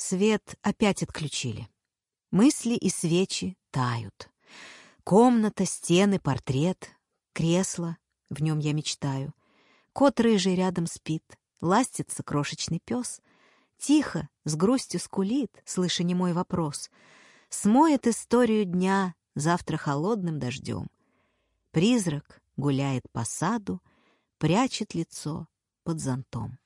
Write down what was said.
Свет опять отключили. Мысли и свечи тают. Комната, стены, портрет, кресло, в нем я мечтаю. Кот рыжий рядом спит, ластится крошечный пес. Тихо, с грустью скулит, слыша не мой вопрос. Смоет историю дня завтра холодным дождем. Призрак гуляет по саду, прячет лицо под зонтом.